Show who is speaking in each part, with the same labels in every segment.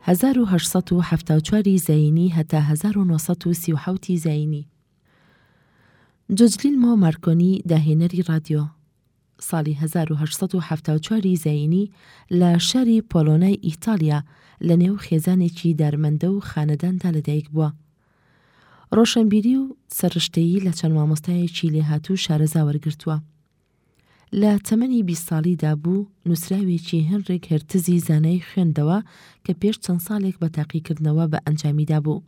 Speaker 1: هەزار و هەشت سەد و حەفتا و چوار ی زایینی هەتا هەزار و نۆ سەد و سی و حەوت ی زایینی. جوجلینمۆ مارکۆنی داهێنەری ڕادیۆ ساڵی هەزار و هەشت سەد و حەفتا و چوار ی زایینی لە شاری پۆلۆنای ئیتاڵیا لە نێو خێزانێکی دارمەندە و خانەداندا لەدایکبووە. ڕۆشەنبیری و سەررشتەیی لە چەند مامۆستایەکی لێهاتوو شارەزا وەرگرتووە. لە تەمەنی بیست ساڵیدا بوو، نووسراوێکی هێنریک هێرتزی زانای خوێندەوە کە پێش چەند ساڵێک بە تاقیکردنەوە بە ئەنجامی دابوو.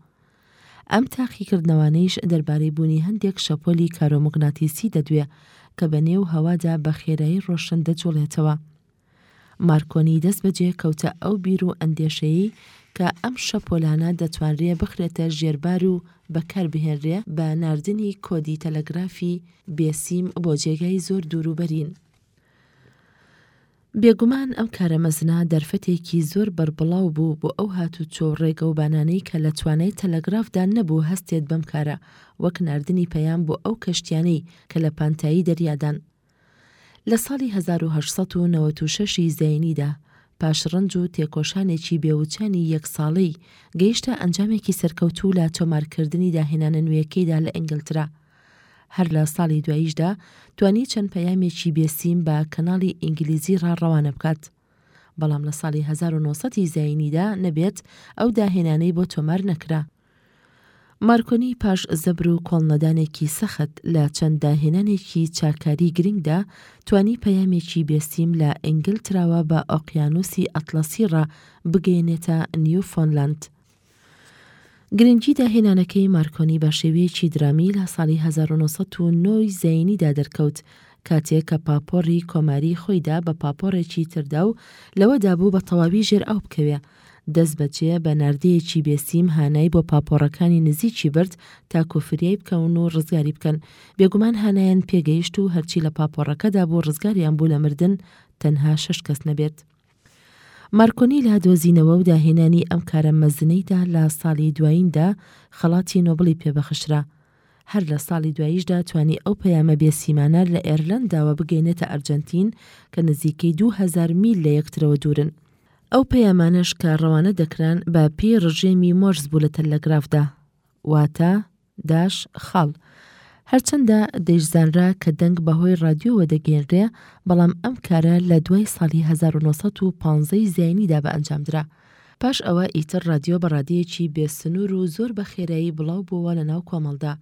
Speaker 1: ئەم تاقیکردنەوانەیش دەربارەی بوونی هەندێک شەپۆلی کارۆموگناتیسی دەدوێ کە بە نێو هەوادا بە خێرایی ڕۆشن دەجوڵێتەوە. مارکۆنی دەست بەجێ کەوتە ئەو بیر و ئەندێشەیەی کە ئەم شەپۆلانە دەتوانرێ بخرێتە ژێربار و بەکار بهێنرێ بە ناردنی کۆدی تەلەگرافی بێ سیم بۆ جێگای زۆر دوور و بەرین. بێگومان ئەم کارە مەزنە دەرفەتێکی زۆر بەربڵاو بوو بۆ ئەو هاتوچۆ و ڕێگەوبانانەی کە لە توانای تەلەگرافدا نەبوو هەستێت بەم کارە وەک ناردنی پەیام بۆ ئەو کەشتیانەی کە لە پانتایی دەریادان. لە ساڵی هەزار و هەشت سەد و نەوەد و شەش ی زایینیدا، پاش ڕەنج و تێکۆشانێکی بێوچانی یەک ساڵەی، گەیشتە ئەنجامێکی سەرکەوتوو لە تۆمارکردنی داهێنانە نوێیەکەیدا لە ئینگلترا. هەر لە ساڵی دواییشدا، توانی چەند پەیامێکی بێسیم بە کەناڵی ئینگلیزی ڕا ڕەوانە بکات. بەڵام لە ساڵی هەزار و نۆ سەد ی زایینیدا نەبێت ئەو داهێنانەی بۆ تۆمار نەکرا. مارکۆنی پاش زەبر و کۆڵنەدانێکی سەخت لە چەند داهێنانێکی چاکاری گرنگدا توانی پەیامێکی بێ سیم لە ئینگلتراوە بە ئۆقیانووسی ئەتڵەسیڕا بگەیەنێتە نیوفۆنلاند. گرنگی داهێنانەکەی مارکۆنی بە شێوەیەکی درامی لە ساڵی 1909 ی زەینیدا دەرکەوت، کاتێک کە پاپۆڕی کۆماری خۆیدا بە پاپۆڕێکی تردا و لەوەدا بوو بە تەواوی ژێر ئاو بکەوێ، دەست بەجێ بە ناردەیەکی بێ سیم هانای بۆ پاپۆڕەکانی نزیکی برد تاکو فریای بکەون و ڕزگاری بکەن، بێگومان هانایان پێگەیشت و هەرچی لە پاپۆڕەکەدا بوو ڕزگاریان بوو لە مردن تەنها شەش کەس نەبێت. مارکۆنی لە دۆزینەوە و داهێنانی ئەم کارە مەزنەیدا لە ساڵی دواییندا خەڵاتی نۆبڵی پێ بەخشرا. هەر لە ساڵی دواییشدا توانی ئەو پەیامە بێ سیمانە لە ئێرلەنداوە بگەینێتە ئەرجەنتین کە نزیکەی دوو هەزار میل لە یەکترەوە دوورن. ئەو پەیامانەش کە ڕەوانە دەکران بە پێی ڕژێمی مۆرس بوو لە تەلەگرافدا. واتە. داش خاڵ، هەرچەندە دەیشزانرا کە دەنگ بە هۆی ڕادیۆوە دەگەیەنرێ، بەڵام ئەم کارە لە دوای ساڵی هەزار و نۆ سەد و پازدە ی زاینیدا بە ئەنجام درا. پاش ئەوە ئیتر ڕادیۆ بە ڕادەیەکی بێ سنوور و زۆر بە خێرایی بڵاو بۆوە لە ناو کۆمەڵدا.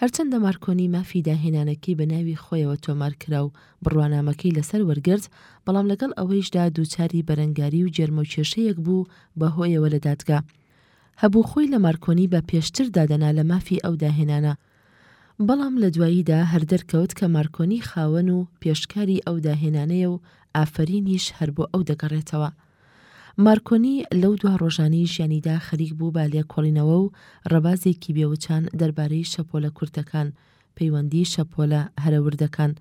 Speaker 1: هەرچەندە مارکۆنی مافی داهێنانەکەی بە ناوی خۆیەوە تۆمار کرا و بڕوانامەکەی لە سەر وەرگرت، بەڵام لەگەڵ ئەوەیشدا دووچاری بەرەنگاری و گێرمەوکێشەیەک بوو بە هۆیەوە لە دادگا. هەبوو خۆی لە مارکۆنی بە پێشتر دادەنا لە مافی ئەو داهێنانە، بەڵام لە دواییدا هەر دەرکەوت کە مارکۆنی خاوەن و پێشکاری ئەو داهێنانەیە و ئافەرینیش هەر بۆ ئەو دەگەڕێتەوە. مارکۆنی لەو دوا ڕۆژانەی ژیانیدا خەریک بوو بە لێکۆڵینەوە و ڕەبازێکی بێوچان دەربارەی شەپۆلە کورتەکان پەیوەندی شەپۆلە هەرە وردەکان،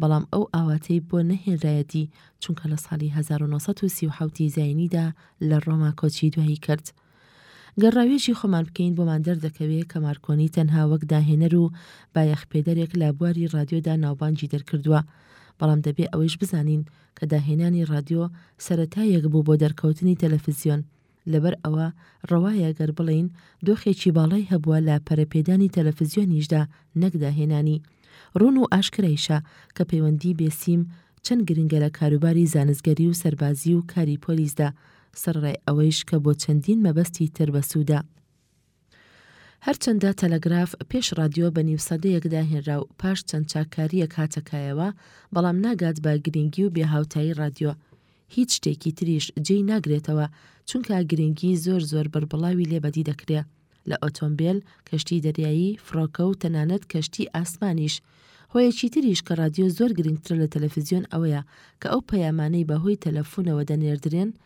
Speaker 1: بەڵام ئەو ئاواتەی بۆ نەهێنرایەتی، چونکە لە ساڵی هەزار و نۆ سەد و سی و حەوت ی زایینیدا لە ڕۆما کۆچی دوایی کرد. گەر ڕاوێژی خۆمان بکەین بۆمان دەردەکەوێ کە مارکۆنی تەنها وەک داهێنەر و بایەخپێدەرێک لە بواری ڕادیۆدا ناوبانگی دەرکردووە، بەڵام دەبێ ئەوەیش بزانین کە داهێنانی ڕادیۆ سەرەتایەک بوو بۆ دەرکەوتنی تەلەفزیۆن. لەبەر ئەوە ڕەوایە گەر بڵێین دۆخێکی باڵای هەبووە لە پەرەپێدانی تەلەفزیۆنیشدا نەک داهێنانی. ڕوون و ئاشکرایشە کە پەیوەندی بێسیم چەند گرنگە لە کاروباری زانستگەری و سەربازی و کاری پۆلیسدا، سەرەڕای ئەوەیش کە بۆ چەندین مەبەستی تر بەسوودە. هەرچەندە تەلەگراف پێش ڕادیۆ بە نیو سەدەیەک داهێنرا و پاش چەند چاککارییەک هاتە کایەوە، بەڵام ناگات بە گرینگی و بێهاوتایی ڕادیۆ. هیچ شتێکی تریش جێی ناگرێتەوە، چونکە گرینگی زۆر زۆر بەربڵاوی لێ بەدی دەکرێ. لە ئۆتۆمبێل، کەشتی دەریایی، فڕۆکە و تەنانەت کەشتی ئاسمانیش. هۆیەکی تریش کە ڕادیۆ زۆر گرینگترە لە تەلەفزیۆن ئەوەیە کە ئەو پەیامانەی بە هۆی تەلەفونەوە دەنێردرێن